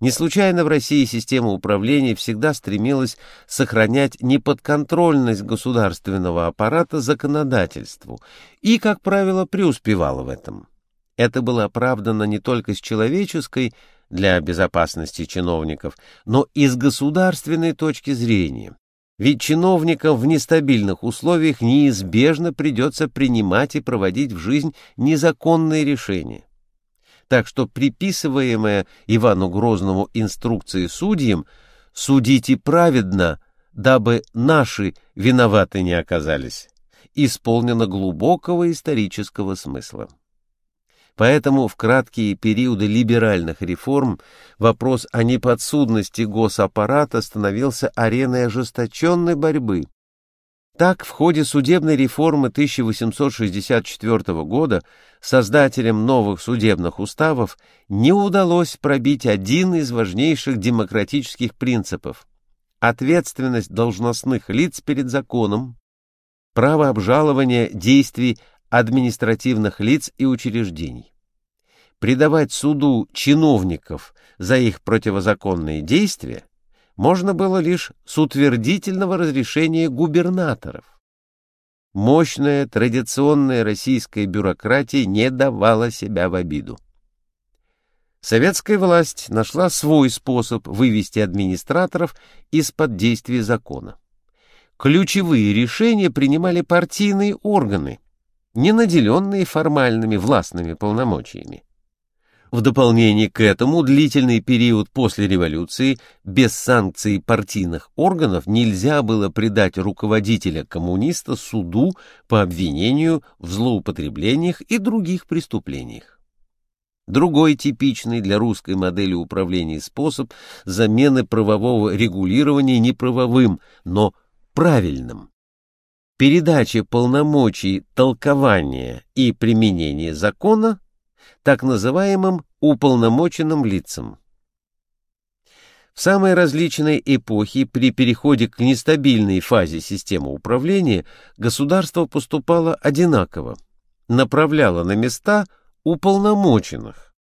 Не случайно в России система управления всегда стремилась сохранять неподконтрольность государственного аппарата законодательству и, как правило, преуспевала в этом. Это было оправдано не только с человеческой для безопасности чиновников, но и с государственной точки зрения. Ведь чиновникам в нестабильных условиях неизбежно придется принимать и проводить в жизнь незаконные решения. Так что приписываемая Ивану Грозному инструкции судьям «судите праведно, дабы наши виноваты не оказались» исполнена глубокого исторического смысла. Поэтому в краткие периоды либеральных реформ вопрос о неподсудности госаппарата становился ареной ожесточенной борьбы. Так, в ходе судебной реформы 1864 года создателям новых судебных уставов не удалось пробить один из важнейших демократических принципов – ответственность должностных лиц перед законом, право обжалования действий административных лиц и учреждений. Предавать суду чиновников за их противозаконные действия можно было лишь с утвердительного разрешения губернаторов. Мощная традиционная российская бюрократия не давала себя в обиду. Советская власть нашла свой способ вывести администраторов из-под действия закона. Ключевые решения принимали партийные органы – не наделенные формальными властными полномочиями. В дополнение к этому длительный период после революции без санкций партийных органов нельзя было предать руководителя коммуниста суду по обвинению в злоупотреблениях и других преступлениях. Другой типичный для русской модели управления способ замены правового регулирования неправовым, но правильным передаче полномочий толкования и применения закона так называемым уполномоченным лицам. В самые различные эпохи при переходе к нестабильной фазе системы управления государство поступало одинаково, направляло на места уполномоченных.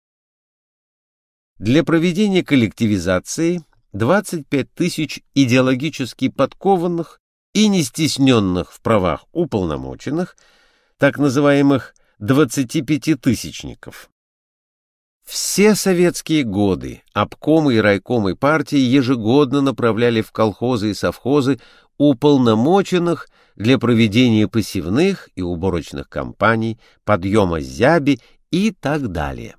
Для проведения коллективизации 25 тысяч идеологически подкованных и не стесненных в правах уполномоченных, так называемых двадцатипятитысячников. Все советские годы обкомы и райкомы партии ежегодно направляли в колхозы и совхозы уполномоченных для проведения посевных и уборочных кампаний, подъема зяби и так далее.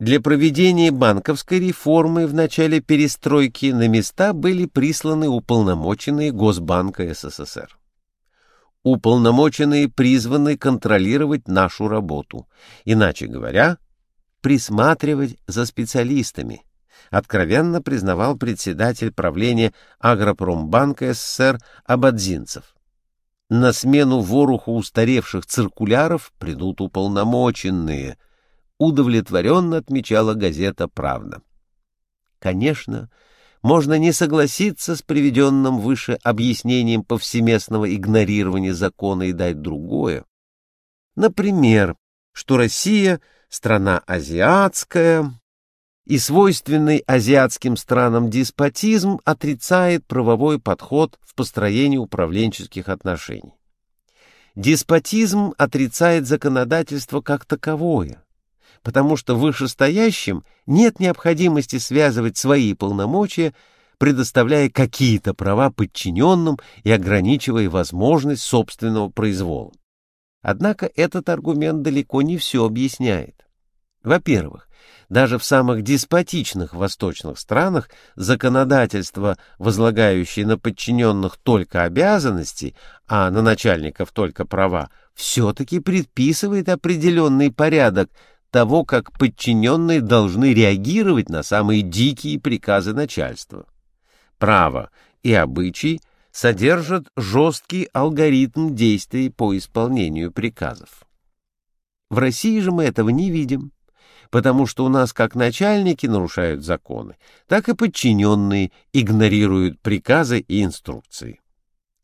Для проведения банковской реформы в начале перестройки на места были присланы уполномоченные Госбанка СССР. Уполномоченные призваны контролировать нашу работу, иначе говоря, присматривать за специалистами, откровенно признавал председатель правления Агропромбанка СССР Абадзинцев. На смену воруху устаревших циркуляров придут уполномоченные – удовлетворенно отмечала газета «Правда». Конечно, можно не согласиться с приведенным выше объяснением повсеместного игнорирования закона и дать другое. Например, что Россия — страна азиатская, и свойственный азиатским странам деспотизм отрицает правовой подход в построении управленческих отношений. Деспотизм отрицает законодательство как таковое, потому что вышестоящим нет необходимости связывать свои полномочия, предоставляя какие-то права подчиненным и ограничивая возможность собственного произвола. Однако этот аргумент далеко не все объясняет. Во-первых, даже в самых деспотичных восточных странах законодательство, возлагающее на подчиненных только обязанности, а на начальников только права, все-таки предписывает определенный порядок того, как подчиненные должны реагировать на самые дикие приказы начальства. Право и обычай содержат жесткий алгоритм действий по исполнению приказов. В России же мы этого не видим, потому что у нас как начальники нарушают законы, так и подчиненные игнорируют приказы и инструкции.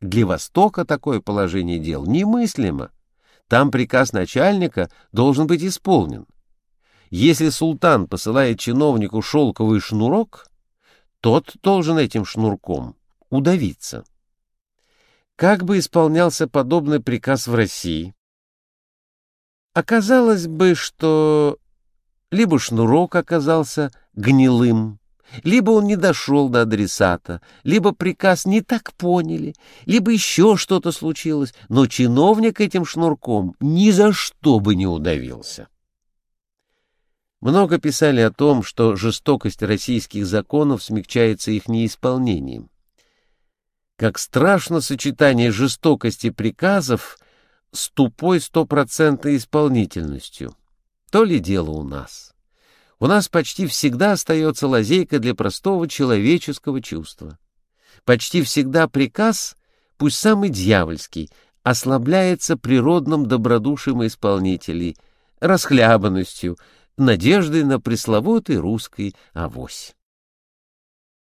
Для Востока такое положение дел немыслимо. Там приказ начальника должен быть исполнен Если султан посылает чиновнику шелковый шнурок, тот должен этим шнурком удавиться. Как бы исполнялся подобный приказ в России? Оказалось бы, что либо шнурок оказался гнилым, либо он не дошел до адресата, либо приказ не так поняли, либо еще что-то случилось, но чиновник этим шнурком ни за что бы не удавился. Много писали о том, что жестокость российских законов смягчается их неисполнением. Как страшно сочетание жестокости приказов с тупой стопроцентной исполнительностью. То ли дело у нас. У нас почти всегда остается лазейка для простого человеческого чувства. Почти всегда приказ, пусть самый дьявольский, ослабляется природным добродушием исполнителей, расхлябанностью, надеждой на пресловутый русский авось.